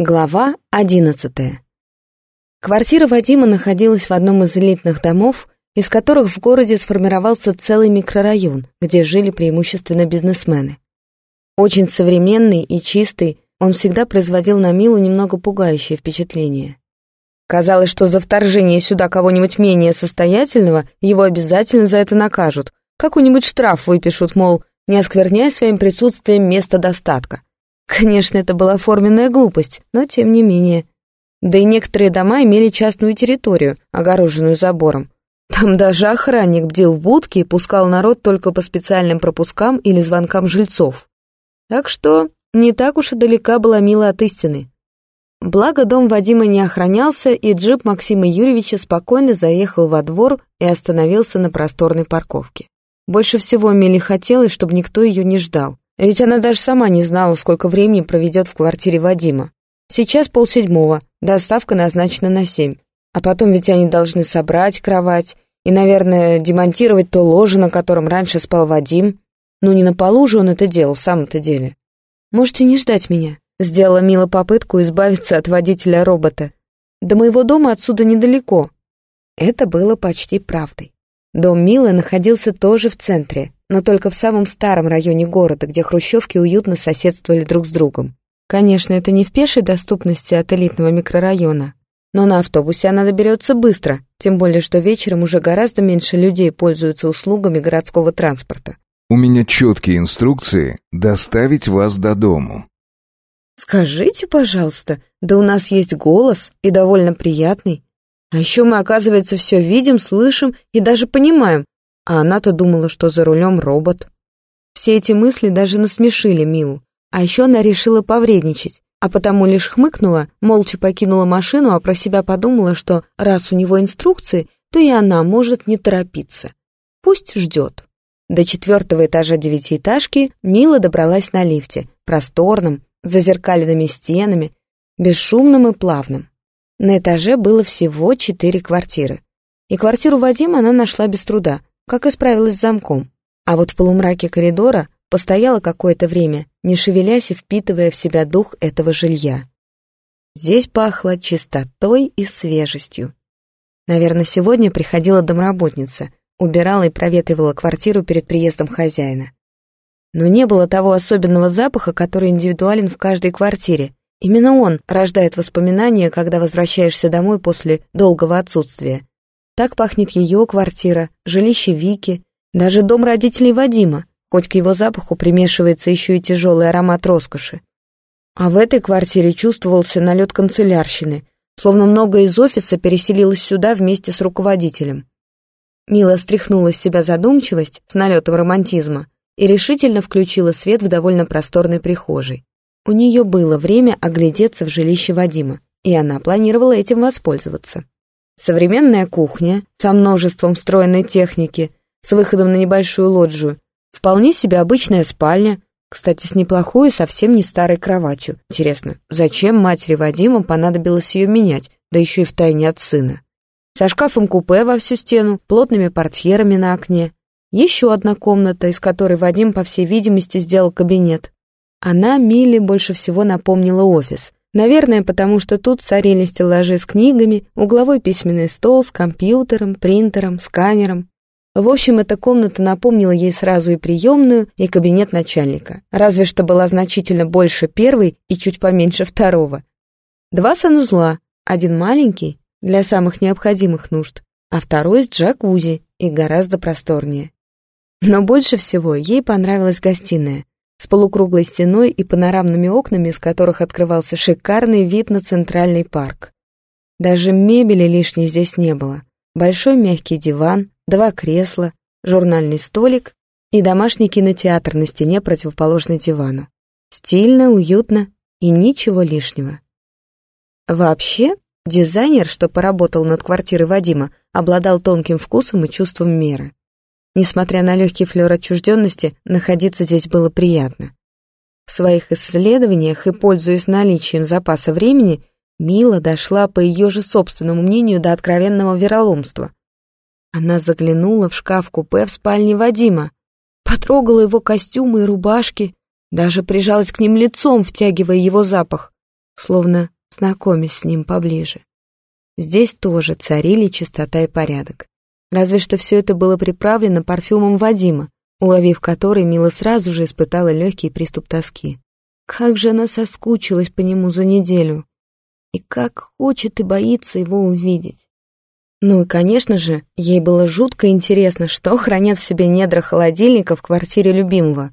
Глава одиннадцатая. Квартира Вадима находилась в одном из элитных домов, из которых в городе сформировался целый микрорайон, где жили преимущественно бизнесмены. Очень современный и чистый, он всегда производил на Милу немного пугающее впечатление. Казалось, что за вторжение сюда кого-нибудь менее состоятельного его обязательно за это накажут, какой-нибудь штраф выпишут, мол, не оскверняя своим присутствием место достатка. Конечно, это была форменная глупость, но тем не менее. Да и некоторые дома имели частную территорию, огороженную забором. Там даже охранник бдил в будке и пускал народ только по специальным пропускам или звонкам жильцов. Так что не так уж и далека была Мила от истины. Благо дом Вадима не охранялся, и джип Максима Юрьевича спокойно заехал во двор и остановился на просторной парковке. Больше всего Миле хотелось, чтобы никто ее не ждал. Ведь она даже сама не знала, сколько времени проведет в квартире Вадима. Сейчас полседьмого, доставка назначена на семь. А потом ведь они должны собрать кровать и, наверное, демонтировать то ложе, на котором раньше спал Вадим. Ну не на полу же он это делал в самом-то деле. «Можете не ждать меня», — сделала Мила попытку избавиться от водителя-робота. «До моего дома отсюда недалеко». Это было почти правдой. Дом Милы находился тоже в центре, но только в самом старом районе города, где хрущевки уютно соседствовали друг с другом. Конечно, это не в пешей доступности от элитного микрорайона, но на автобусе она доберется быстро, тем более что вечером уже гораздо меньше людей пользуются услугами городского транспорта. «У меня четкие инструкции доставить вас до дому». «Скажите, пожалуйста, да у нас есть голос, и довольно приятный. А еще мы, оказывается, все видим, слышим и даже понимаем, а она-то думала, что за рулем робот. Все эти мысли даже насмешили Милу. А еще она решила повредничать, а потому лишь хмыкнула, молча покинула машину, а про себя подумала, что раз у него инструкции, то и она может не торопиться. Пусть ждет. До четвертого этажа девятиэтажки Мила добралась на лифте, просторном, с зазеркаленными стенами, бесшумным и плавным. На этаже было всего четыре квартиры. И квартиру Вадима она нашла без труда, как и справилась с замком. А вот в полумраке коридора постояла какое-то время, не шевелясь и впитывая в себя дух этого жилья. Здесь пахло чистотой и свежестью. Наверное, сегодня приходила домработница, убирала и проветривала квартиру перед приездом хозяина. Но не было того особенного запаха, который индивидуален в каждой квартире. Именно он рождает воспоминания, когда возвращаешься домой после долгого отсутствия. Так пахнет ее квартира, жилище Вики, даже дом родителей Вадима, хоть к его запаху примешивается еще и тяжелый аромат роскоши. А в этой квартире чувствовался налет канцелярщины, словно многое из офиса переселилось сюда вместе с руководителем. Мила стряхнула с себя задумчивость с налетом романтизма и решительно включила свет в довольно просторной прихожей. У нее было время оглядеться в жилище Вадима, и она планировала этим воспользоваться. Современная кухня со множеством встроенной техники, с выходом на небольшую лоджию, вполне себе обычная спальня, кстати, с неплохой и совсем не старой кроватью. Интересно, зачем матери Вадима понадобилось ее менять, да еще и втайне от сына? Со шкафом-купе во всю стену, плотными портьерами на окне. Еще одна комната, из которой Вадим, по всей видимости, сделал кабинет. Она Миле больше всего напомнила офис, Наверное, потому что тут царили стеллажи с книгами, угловой письменный стол с компьютером, принтером, сканером. В общем, эта комната напомнила ей сразу и приемную, и кабинет начальника, разве что была значительно больше первой и чуть поменьше второго. Два санузла, один маленький, для самых необходимых нужд, а второй с джакузи и гораздо просторнее. Но больше всего ей понравилась гостиная, с полукруглой стеной и панорамными окнами, из которых открывался шикарный вид на центральный парк. Даже мебели лишней здесь не было. Большой мягкий диван, два кресла, журнальный столик и домашний кинотеатр на стене противоположной дивану. Стильно, уютно и ничего лишнего. Вообще, дизайнер, что поработал над квартирой Вадима, обладал тонким вкусом и чувством меры. Несмотря на легкий флер отчужденности, находиться здесь было приятно. В своих исследованиях и пользуясь наличием запаса времени, Мила дошла, по ее же собственному мнению, до откровенного вероломства. Она заглянула в шкаф-купе в спальне Вадима, потрогала его костюмы и рубашки, даже прижалась к ним лицом, втягивая его запах. словно знакомясь с ним поближе. Здесь тоже царили чистота и порядок. Разве что все это было приправлено парфюмом Вадима, уловив который, Мила сразу же испытала легкий приступ тоски. Как же она соскучилась по нему за неделю. И как хочет и боится его увидеть. Ну и, конечно же, ей было жутко интересно, что хранят в себе недра холодильника в квартире любимого.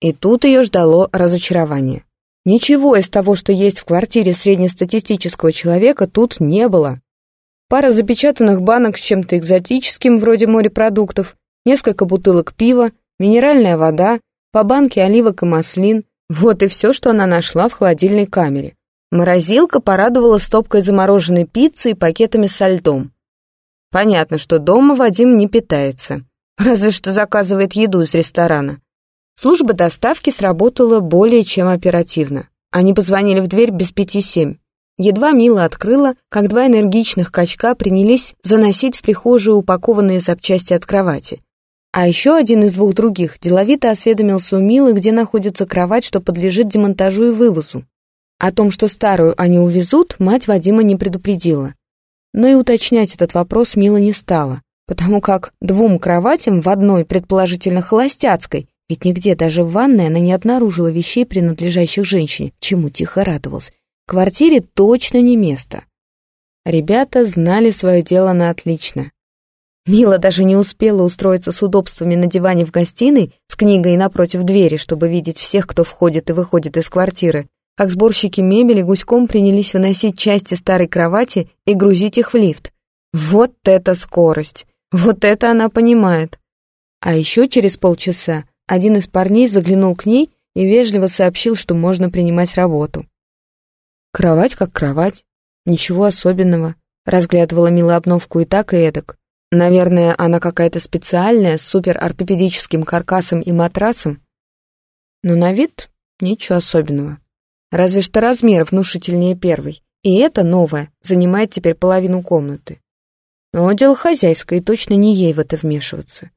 И тут ее ждало разочарование. Ничего из того, что есть в квартире среднестатистического человека, тут не было. Пара запечатанных банок с чем-то экзотическим, вроде морепродуктов, несколько бутылок пива, минеральная вода, по банке оливок и маслин. Вот и все, что она нашла в холодильной камере. Морозилка порадовала стопкой замороженной пиццы и пакетами со льдом. Понятно, что дома Вадим не питается. Разве что заказывает еду из ресторана. Служба доставки сработала более чем оперативно. Они позвонили в дверь без пяти семь. Едва Мила открыла, как два энергичных качка принялись заносить в прихожую упакованные запчасти от кровати. А еще один из двух других деловито осведомился у Милы, где находится кровать, что подлежит демонтажу и вывозу. О том, что старую они увезут, мать Вадима не предупредила. Но и уточнять этот вопрос Мила не стала, потому как двум кроватям в одной, предположительно холостяцкой, ведь нигде, даже в ванной, она не обнаружила вещей, принадлежащих женщине, чему тихо радовалась. Квартире точно не место. Ребята знали свое дело на отлично. Мила даже не успела устроиться с удобствами на диване в гостиной с книгой напротив двери, чтобы видеть всех, кто входит и выходит из квартиры, как сборщики мебели гуськом принялись выносить части старой кровати и грузить их в лифт. Вот это скорость! Вот это она понимает! А еще через полчаса один из парней заглянул к ней и вежливо сообщил, что можно принимать работу. Кровать как кровать, ничего особенного. Разглядывала Мила обновку и так, и эдак. Наверное, она какая-то специальная, с суперортопедическим каркасом и матрасом. Но на вид ничего особенного. Разве что размер внушительнее первой. И это новое занимает теперь половину комнаты. Но дело хозяйское, и точно не ей в это вмешиваться.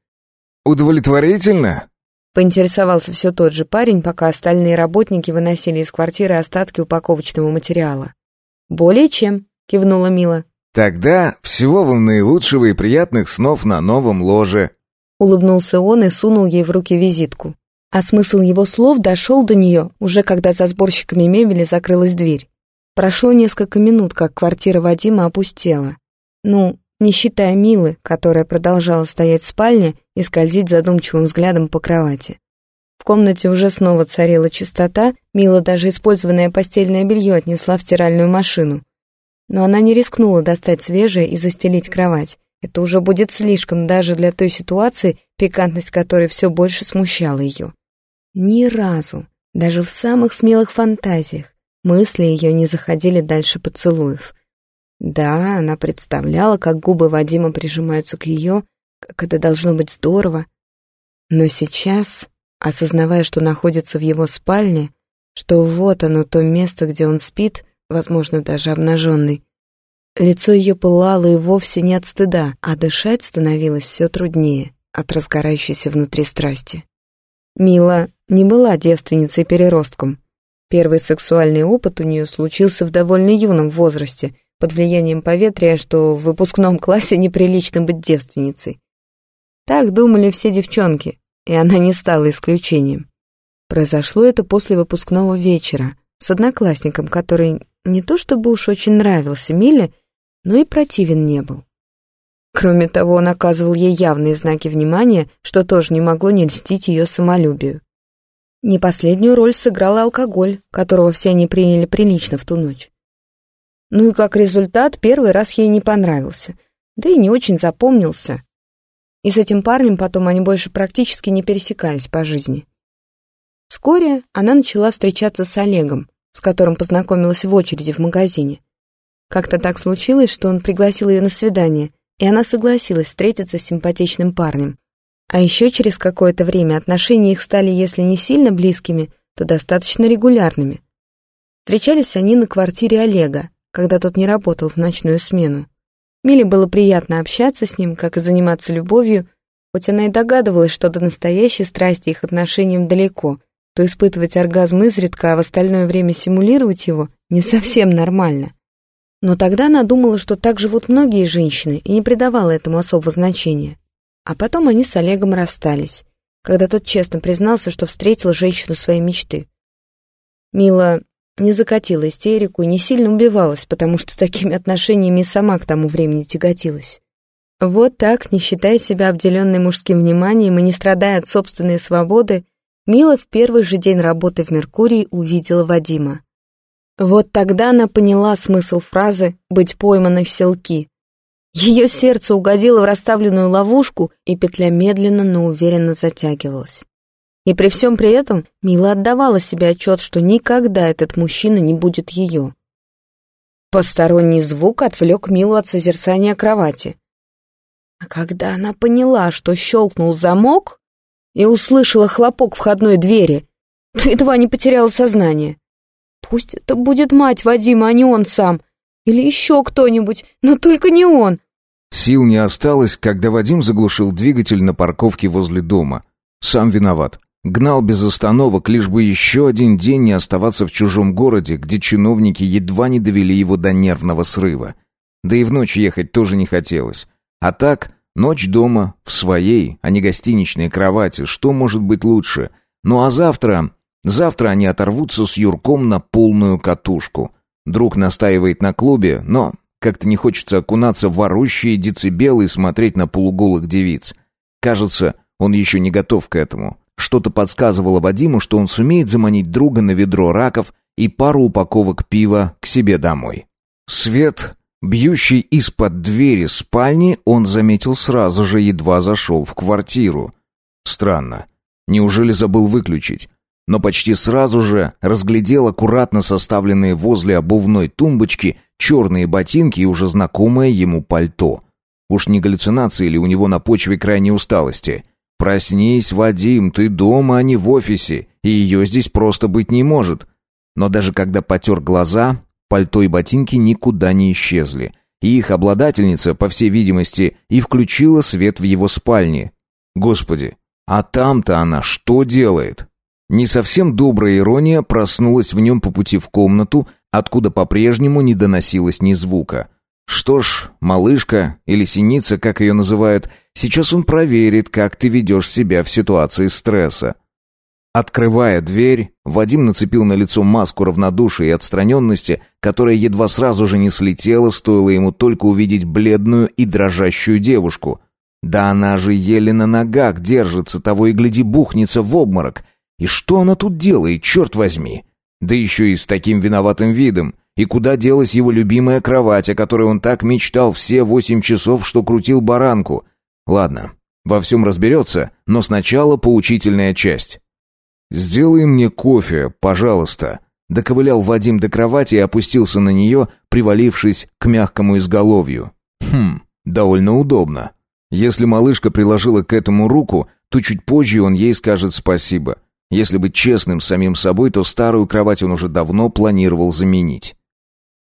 «Удовлетворительно?» Поинтересовался все тот же парень, пока остальные работники выносили из квартиры остатки упаковочного материала. «Более чем», — кивнула Мила. «Тогда всего вам наилучшего и приятных снов на новом ложе». Улыбнулся он и сунул ей в руки визитку. А смысл его слов дошел до нее, уже когда за сборщиками мебели закрылась дверь. Прошло несколько минут, как квартира Вадима опустела. Ну, не считая Милы, которая продолжала стоять в спальне и скользить задумчивым взглядом по кровати. В комнате уже снова царила чистота, Мила даже использованное постельное белье отнесла в стиральную машину. Но она не рискнула достать свежее и застелить кровать. Это уже будет слишком даже для той ситуации, пикантность которой все больше смущала ее. Ни разу, даже в самых смелых фантазиях, мысли ее не заходили дальше поцелуев. Да, она представляла, как губы Вадима прижимаются к ее, как это должно быть здорово. Но сейчас, осознавая, что находится в его спальне, что вот оно то место, где он спит, возможно, даже обнаженный, лицо ее пылало и вовсе не от стыда, а дышать становилось все труднее от разгорающейся внутри страсти. Мила не была девственницей-переростком. Первый сексуальный опыт у нее случился в довольно юном возрасте — под влиянием поветрия, что в выпускном классе неприлично быть девственницей. Так думали все девчонки, и она не стала исключением. Произошло это после выпускного вечера с одноклассником, который не то чтобы уж очень нравился Миле, но и противен не был. Кроме того, он оказывал ей явные знаки внимания, что тоже не могло не льстить ее самолюбию. Не последнюю роль сыграл алкоголь, которого все они приняли прилично в ту ночь. Ну и как результат, первый раз ей не понравился, да и не очень запомнился. И с этим парнем потом они больше практически не пересекались по жизни. Вскоре она начала встречаться с Олегом, с которым познакомилась в очереди в магазине. Как-то так случилось, что он пригласил ее на свидание, и она согласилась встретиться с симпатичным парнем. А еще через какое-то время отношения их стали, если не сильно близкими, то достаточно регулярными. Встречались они на квартире Олега, когда тот не работал в ночную смену. Миле было приятно общаться с ним, как и заниматься любовью, хоть она и догадывалась, что до настоящей страсти их отношениям далеко, что испытывать оргазм изредка, а в остальное время симулировать его не совсем нормально. Но тогда она думала, что так живут многие женщины, и не придавала этому особого значения. А потом они с Олегом расстались, когда тот честно признался, что встретил женщину своей мечты. Мила не закатила истерику не сильно убивалась, потому что такими отношениями сама к тому времени тяготилась. Вот так, не считая себя обделенной мужским вниманием и не страдая от собственной свободы, Мила в первый же день работы в «Меркурии» увидела Вадима. Вот тогда она поняла смысл фразы «быть пойманной в селки». Ее сердце угодило в расставленную ловушку, и петля медленно, но уверенно затягивалась. И при всем при этом Мила отдавала себе отчет, что никогда этот мужчина не будет ее. Посторонний звук отвлек Милу от созерцания кровати. А когда она поняла, что щелкнул замок и услышала хлопок входной двери, то едва не потеряла сознание. Пусть это будет мать Вадима, а не он сам. Или еще кто-нибудь, но только не он. Сил не осталось, когда Вадим заглушил двигатель на парковке возле дома. Сам виноват. Гнал без остановок, лишь бы еще один день не оставаться в чужом городе, где чиновники едва не довели его до нервного срыва. Да и в ночь ехать тоже не хотелось. А так, ночь дома, в своей, а не гостиничной кровати, что может быть лучше? Ну а завтра Завтра они оторвутся с Юрком на полную катушку. Друг настаивает на клубе, но как-то не хочется окунаться в орущие децибелы и смотреть на полуголых девиц. Кажется, он еще не готов к этому. Что-то подсказывало Вадиму, что он сумеет заманить друга на ведро раков и пару упаковок пива к себе домой. Свет, бьющий из-под двери спальни, он заметил сразу же, едва зашел в квартиру. Странно. Неужели забыл выключить? но почти сразу же разглядел аккуратно составленные возле обувной тумбочки черные ботинки и уже знакомое ему пальто. Уж не галлюцинации ли у него на почве крайней усталости? «Проснись, Вадим, ты дома, а не в офисе, и ее здесь просто быть не может». Но даже когда потер глаза, пальто и ботинки никуда не исчезли, и их обладательница, по всей видимости, и включила свет в его спальне. Господи, а там-то она что делает? Не совсем добрая ирония проснулась в нем по пути в комнату, откуда по-прежнему не доносилось ни звука. Что ж, малышка или синица, как ее называют, сейчас он проверит, как ты ведешь себя в ситуации стресса. Открывая дверь, Вадим нацепил на лицо маску равнодушия и отстраненности, которая едва сразу же не слетела, стоило ему только увидеть бледную и дрожащую девушку. Да она же еле на ногах держится, того и гляди бухнется в обморок. И что она тут делает, черт возьми? Да еще и с таким виноватым видом. И куда делась его любимая кровать, о которой он так мечтал все восемь часов, что крутил баранку? Ладно, во всем разберется, но сначала поучительная часть. «Сделай мне кофе, пожалуйста», — доковылял Вадим до кровати и опустился на нее, привалившись к мягкому изголовью. «Хм, довольно удобно. Если малышка приложила к этому руку, то чуть позже он ей скажет спасибо. Если быть честным с самим собой, то старую кровать он уже давно планировал заменить.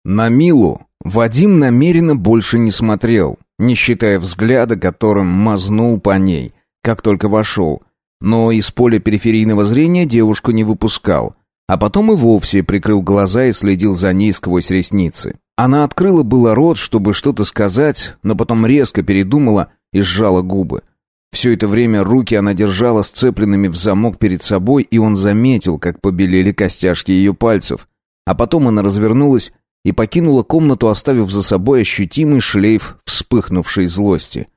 На Милу Вадим намеренно больше не смотрел, не считая взгляда, которым мазнул по ней, как только вошел. Но из поля периферийного зрения девушку не выпускал, а потом и вовсе прикрыл глаза и следил за ней сквозь ресницы. Она открыла было рот, чтобы что-то сказать, но потом резко передумала и сжала губы. Все это время руки она держала сцепленными в замок перед собой, и он заметил, как побелели костяшки ее пальцев. А потом она развернулась и покинула комнату, оставив за собой ощутимый шлейф вспыхнувшей злости.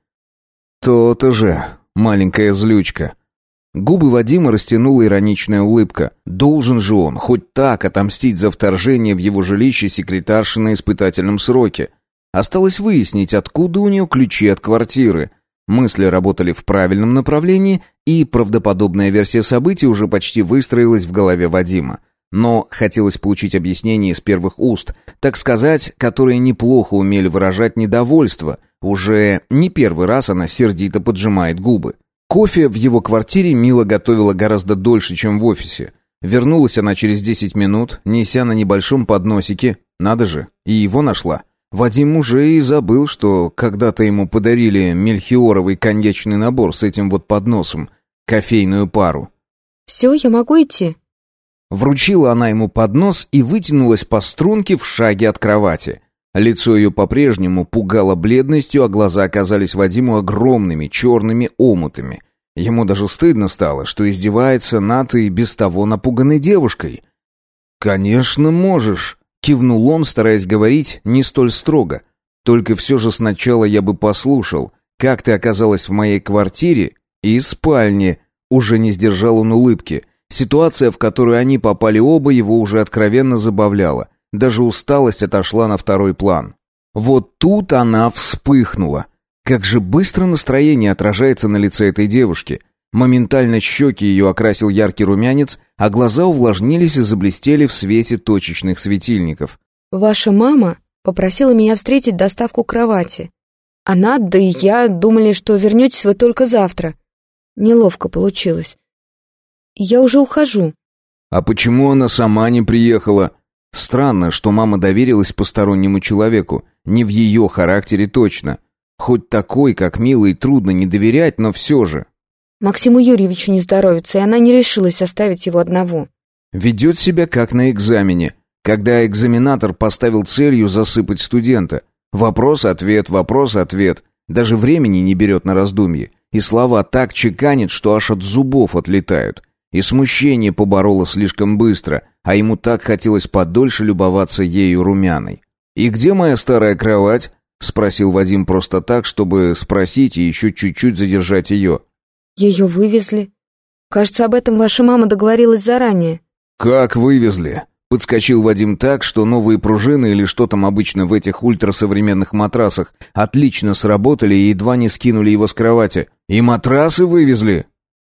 «То-то же, маленькая злючка». Губы Вадима растянула ироничная улыбка. Должен же он хоть так отомстить за вторжение в его жилище секретарши на испытательном сроке. Осталось выяснить, откуда у нее ключи от квартиры – Мысли работали в правильном направлении, и правдоподобная версия событий уже почти выстроилась в голове Вадима. Но хотелось получить объяснение из первых уст, так сказать, которые неплохо умели выражать недовольство. Уже не первый раз она сердито поджимает губы. Кофе в его квартире Мила готовила гораздо дольше, чем в офисе. Вернулась она через 10 минут, неся на небольшом подносике, надо же, и его нашла. Вадим уже и забыл, что когда-то ему подарили мельхиоровый коньячный набор с этим вот подносом, кофейную пару. «Все, я могу идти?» Вручила она ему поднос и вытянулась по струнке в шаге от кровати. Лицо ее по-прежнему пугало бледностью, а глаза оказались Вадиму огромными черными омутами. Ему даже стыдно стало, что издевается над и без того напуганной девушкой. «Конечно, можешь», — кивнул он, стараясь говорить не столь строго. «Только все же сначала я бы послушал, как ты оказалась в моей квартире и спальне». Уже не сдержал он улыбки. Ситуация, в которую они попали оба, его уже откровенно забавляла. Даже усталость отошла на второй план. Вот тут она вспыхнула. Как же быстро настроение отражается на лице этой девушки. Моментально щеки ее окрасил яркий румянец, а глаза увлажнились и заблестели в свете точечных светильников. «Ваша мама попросила меня встретить доставку кровати. Она, да и я думали, что вернетесь вы только завтра. Неловко получилось. Я уже ухожу». «А почему она сама не приехала?» Странно, что мама доверилась постороннему человеку. Не в ее характере точно. Хоть такой, как милый, трудно не доверять, но все же. Максиму Юрьевичу не здоровится, и она не решилась оставить его одного. Ведет себя как на экзамене, когда экзаменатор поставил целью засыпать студента. Вопрос-ответ, вопрос-ответ. Даже времени не берет на раздумье. И слова так чеканит, что аж от зубов отлетают. И смущение поборола слишком быстро, а ему так хотелось подольше любоваться ею румяной. «И где моя старая кровать?» — спросил Вадим просто так, чтобы спросить и еще чуть-чуть задержать ее. «Ее вывезли. Кажется, об этом ваша мама договорилась заранее». «Как вывезли?» Подскочил Вадим так, что новые пружины или что там обычно в этих ультрасовременных матрасах отлично сработали и едва не скинули его с кровати. «И матрасы вывезли?»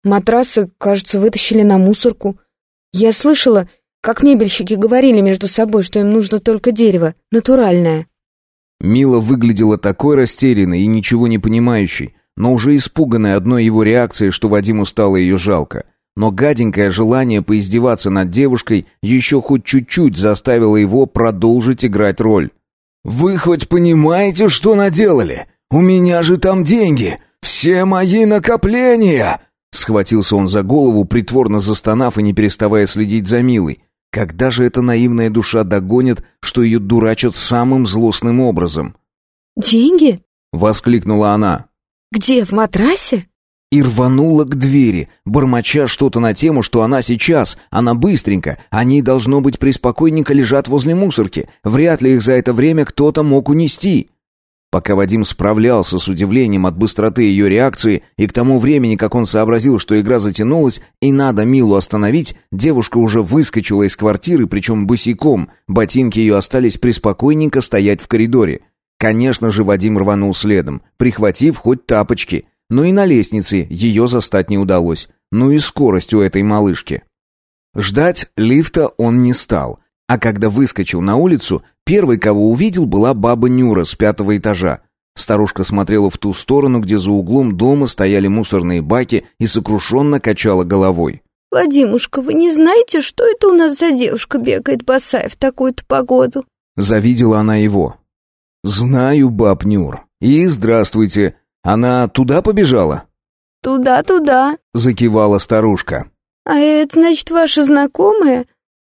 «Матрасы, кажется, вытащили на мусорку. Я слышала, как мебельщики говорили между собой, что им нужно только дерево, натуральное». Мила выглядела такой растерянной и ничего не понимающей, но уже испуганной одной его реакцией, что Вадиму стало ее жалко. Но гаденькое желание поиздеваться над девушкой еще хоть чуть-чуть заставило его продолжить играть роль. «Вы хоть понимаете, что наделали? У меня же там деньги! Все мои накопления!» Схватился он за голову, притворно застонав и не переставая следить за Милой. Когда же эта наивная душа догонит, что ее дурачат самым злостным образом? «Деньги?» — воскликнула она. «Где, в матрасе?» И рванула к двери, бормоча что-то на тему, что она сейчас, она быстренько, они, должно быть, преспокойненько лежат возле мусорки, вряд ли их за это время кто-то мог унести. Пока Вадим справлялся с удивлением от быстроты ее реакции, и к тому времени, как он сообразил, что игра затянулась и надо Милу остановить, девушка уже выскочила из квартиры, причем босиком, ботинки ее остались преспокойненько стоять в коридоре. Конечно же, Вадим рванул следом, прихватив хоть тапочки, но и на лестнице ее застать не удалось. Ну и скорость у этой малышки. Ждать лифта он не стал, а когда выскочил на улицу, Первой, кого увидел, была баба Нюра с пятого этажа. Старушка смотрела в ту сторону, где за углом дома стояли мусорные баки и сокрушенно качала головой. «Вадимушка, вы не знаете, что это у нас за девушка бегает босая в такую-то погоду?» Завидела она его. «Знаю, баб Нюр. И здравствуйте. Она туда побежала?» «Туда-туда», — закивала старушка. «А это, значит, ваша знакомая?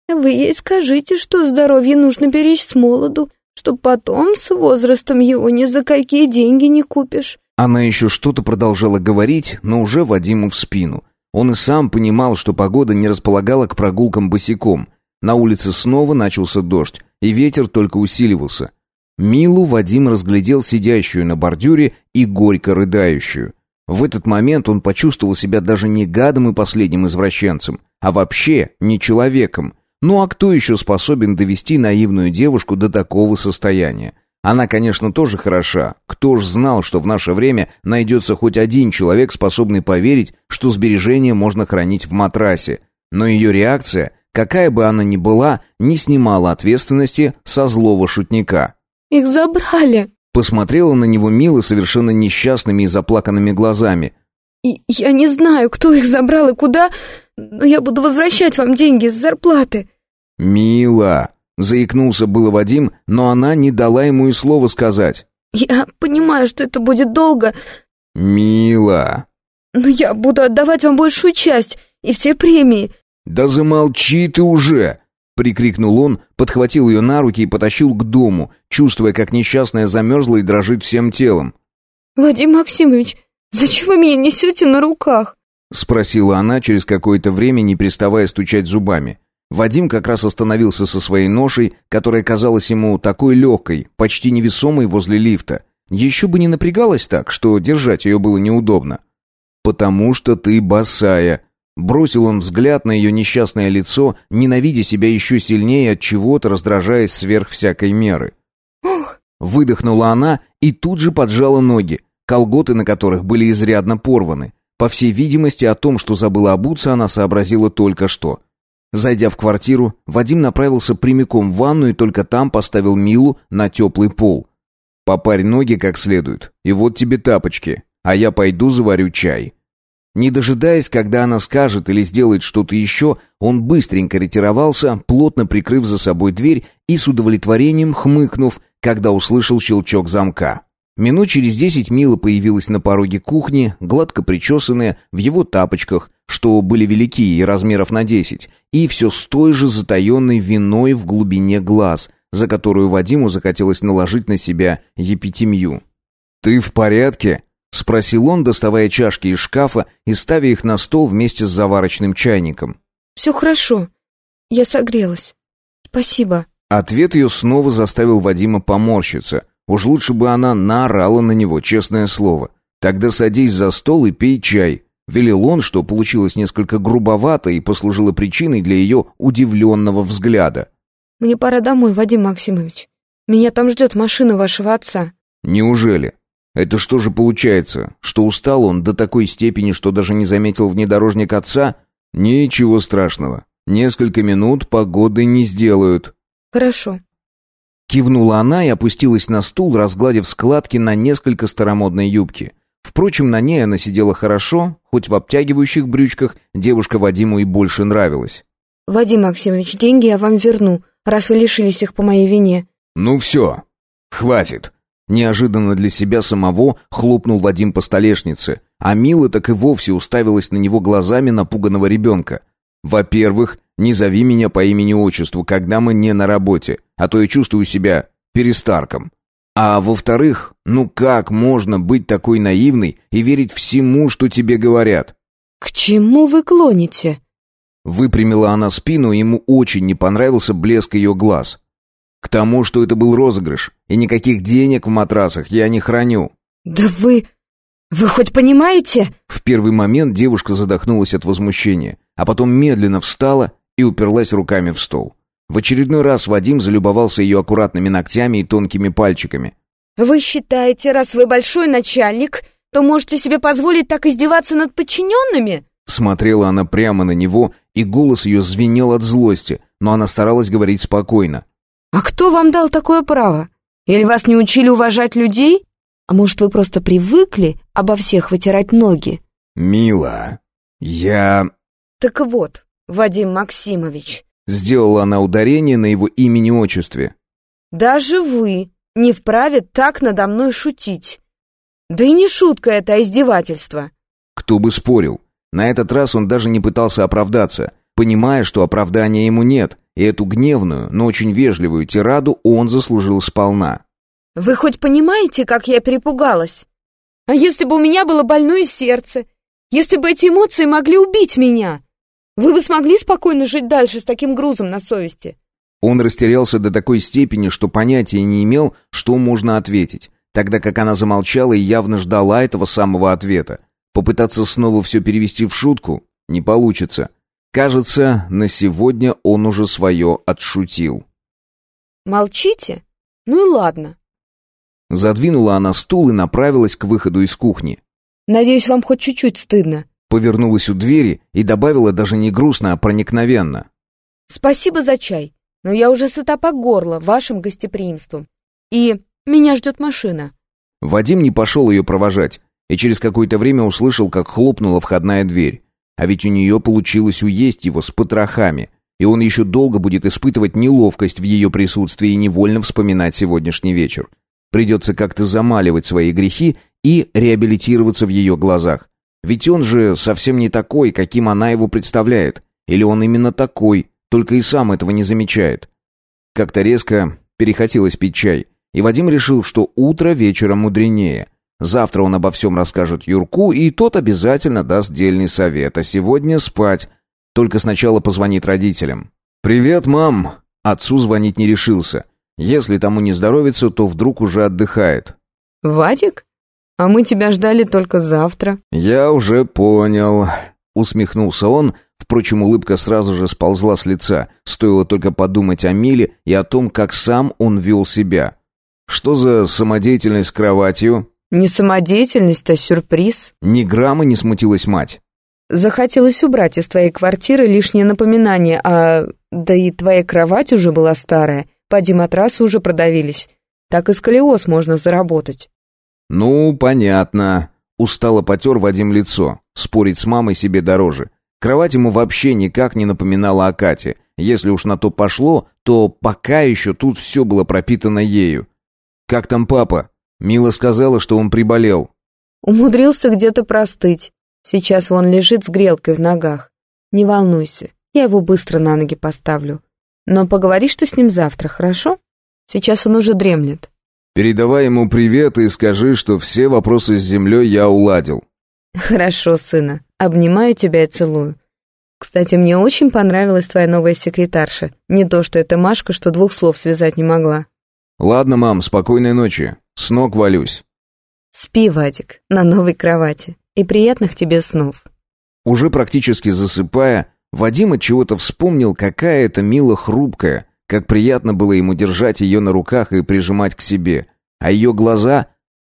Вы ей скажите, что здоровье нужно беречь с молоду, чтоб потом с возрастом его ни за какие деньги не купишь». Она еще что-то продолжала говорить, но уже Вадиму в спину. Он и сам понимал, что погода не располагала к прогулкам босиком. На улице снова начался дождь, и ветер только усиливался. Милу Вадим разглядел сидящую на бордюре и горько рыдающую. В этот момент он почувствовал себя даже не гадом и последним извращенцем, а вообще не человеком, ну а кто еще способен довести наивную девушку до такого состояния? Она, конечно, тоже хороша. Кто ж знал, что в наше время найдется хоть один человек, способный поверить, что сбережения можно хранить в матрасе. Но ее реакция, какая бы она ни была, не снимала ответственности со злого шутника. «Их забрали!» Посмотрела на него мило, совершенно несчастными и заплаканными глазами. И «Я не знаю, кто их забрал и куда, но я буду возвращать вам деньги с зарплаты». «Мила!» — заикнулся было Вадим, но она не дала ему и слова сказать. «Я понимаю, что это будет долго...» «Мила!» «Но я буду отдавать вам большую часть и все премии. «Да замолчи ты уже!» — прикрикнул он, подхватил ее на руки и потащил к дому, чувствуя, как несчастная замерзла и дрожит всем телом. «Вадим Максимович, зачем вы меня несете на руках?» — спросила она через какое-то время, не переставая стучать зубами. Вадим как раз остановился со своей ношей, которая казалась ему такой легкой, почти невесомой возле лифта. Еще бы не напрягалась так, что держать ее было неудобно. «Потому что ты босая», Бросил он взгляд на ее несчастное лицо, ненавидя себя еще сильнее от чего-то, раздражаясь сверх всякой меры. «Ох!» Выдохнула она и тут же поджала ноги, колготы на которых были изрядно порваны. По всей видимости, о том, что забыла обуться, она сообразила только что. Зайдя в квартиру, Вадим направился прямиком в ванну и только там поставил Милу на теплый пол. «Попарь ноги как следует, и вот тебе тапочки, а я пойду заварю чай». Не дожидаясь, когда она скажет или сделает что-то еще, он быстренько ретировался, плотно прикрыв за собой дверь и с удовлетворением хмыкнув, когда услышал щелчок замка. Минут через десять Мила появилась на пороге кухни, гладко причесанная, в его тапочках, что были велики и размеров на десять, и все с той же затаенной виной в глубине глаз, за которую Вадиму захотелось наложить на себя епитемью. «Ты в порядке?» — спросил он, доставая чашки из шкафа и ставя их на стол вместе с заварочным чайником. «Все хорошо. Я согрелась. Спасибо». Ответ ее снова заставил Вадима поморщиться. Уж лучше бы она наорала на него, честное слово. «Тогда садись за стол и пей чай», — велел он, что получилось несколько грубовато и послужило причиной для ее удивленного взгляда. «Мне пора домой, Вадим Максимович. Меня там ждет машина вашего отца». «Неужели?» Это что же получается, что устал он до такой степени, что даже не заметил внедорожник отца? Ничего страшного. Несколько минут погоды не сделают. Хорошо. Кивнула она и опустилась на стул, разгладив складки на несколько старомодной юбки. Впрочем, на ней она сидела хорошо, хоть в обтягивающих брючках девушка Вадиму и больше нравилась. «Вадим Максимович, деньги я вам верну, раз вы лишились их по моей вине». «Ну все, хватит. Неожиданно для себя самого хлопнул Вадим по столешнице, а Мила так и вовсе уставилась на него глазами напуганного ребенка. «Во-первых, не зови меня по имени-отчеству, когда мы не на работе, а то я чувствую себя перестарком. А во-вторых, ну как можно быть такой наивной и верить всему, что тебе говорят?» «К чему вы клоните?» Выпрямила она спину, и ему очень не понравился блеск ее глаз. К тому, что это был розыгрыш, и никаких денег в матрасах я не храню. Да вы... вы хоть понимаете? В первый момент девушка задохнулась от возмущения, а потом медленно встала и уперлась руками в стол. В очередной раз Вадим залюбовался ее аккуратными ногтями и тонкими пальчиками. «Вы считаете, раз вы большой начальник, то можете себе позволить так издеваться над подчиненными?» Смотрела она прямо на него, и голос ее звенел от злости, но она старалась говорить спокойно. «А кто вам дал такое право? Или вас не учили уважать людей? А может, вы просто привыкли обо всех вытирать ноги?» «Мила, я...» «Так вот, Вадим Максимович...» Сделала она ударение на его имени-отчестве. «Даже вы не вправе так надо мной шутить. Да и не шутка это, а издевательство». Кто бы спорил. На этот раз он даже не пытался оправдаться, понимая, что оправдания ему нет, и эту гневную, но очень вежливую тираду он заслужил сполна. «Вы хоть понимаете, как я перепугалась? А если бы у меня было больное сердце? Если бы эти эмоции могли убить меня? Вы бы смогли спокойно жить дальше с таким грузом на совести?» Он растерялся до такой степени, что понятия не имел, что можно ответить, тогда как она замолчала и явно ждала этого самого ответа. Попытаться снова все перевести в шутку не получится. Кажется, на сегодня он уже свое отшутил. «Молчите? Ну и ладно». Задвинула она стул и направилась к выходу из кухни. «Надеюсь, вам хоть чуть-чуть стыдно». Повернулась у двери и добавила даже не грустно, а проникновенно. «Спасибо за чай, но я уже сыта по горло вашим гостеприимством. И меня ждет машина». Вадим не пошел ее провожать, и через какое-то время услышал, как хлопнула входная дверь. А ведь у нее получилось уесть его с потрохами, и он еще долго будет испытывать неловкость в ее присутствии и невольно вспоминать сегодняшний вечер. Придется как-то замаливать свои грехи и реабилитироваться в ее глазах. Ведь он же совсем не такой, каким она его представляет. Или он именно такой, только и сам этого не замечает? Как-то резко перехотелось пить чай, и Вадим решил, что утро вечера мудренее. Завтра он обо всем расскажет Юрку, и тот обязательно даст дельный совет, а сегодня спать. Только сначала позвонит родителям. «Привет, мам!» Отцу звонить не решился. Если тому не здоровится, то вдруг уже отдыхает. «Вадик? А мы тебя ждали только завтра». «Я уже понял», — усмехнулся он. Впрочем, улыбка сразу же сползла с лица. Стоило только подумать о Миле и о том, как сам он вел себя. «Что за самодеятельность с кроватью?» «Не самодеятельность, а сюрприз». Ни грамма не смутилась мать. «Захотелось убрать из твоей квартиры лишнее напоминание, а... Да и твоя кровать уже была старая, поди матрасы уже продавились. Так и сколиоз можно заработать». «Ну, понятно». Устало потер Вадим лицо. Спорить с мамой себе дороже. Кровать ему вообще никак не напоминала о Кате. Если уж на то пошло, то пока еще тут все было пропитано ею. «Как там папа?» Мила сказала, что он приболел. Умудрился где-то простыть. Сейчас вон лежит с грелкой в ногах. Не волнуйся, я его быстро на ноги поставлю. Но поговоришь ты с ним завтра, хорошо? Сейчас он уже дремлет. Передавай ему привет и скажи, что все вопросы с землей я уладил. Хорошо, сына. Обнимаю тебя и целую. Кстати, мне очень понравилась твоя новая секретарша. Не то, что эта Машка, что двух слов связать не могла. Ладно, мам, спокойной ночи. С ног валюсь. Спи, Вадик, на новой кровати. И приятных тебе снов. Уже практически засыпая, Вадим от чего-то вспомнил, какая это мило хрупкая, как приятно было ему держать ее на руках и прижимать к себе. А ее глаза...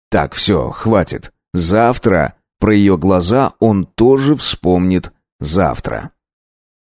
Так, все, хватит. Завтра про ее глаза он тоже вспомнит завтра.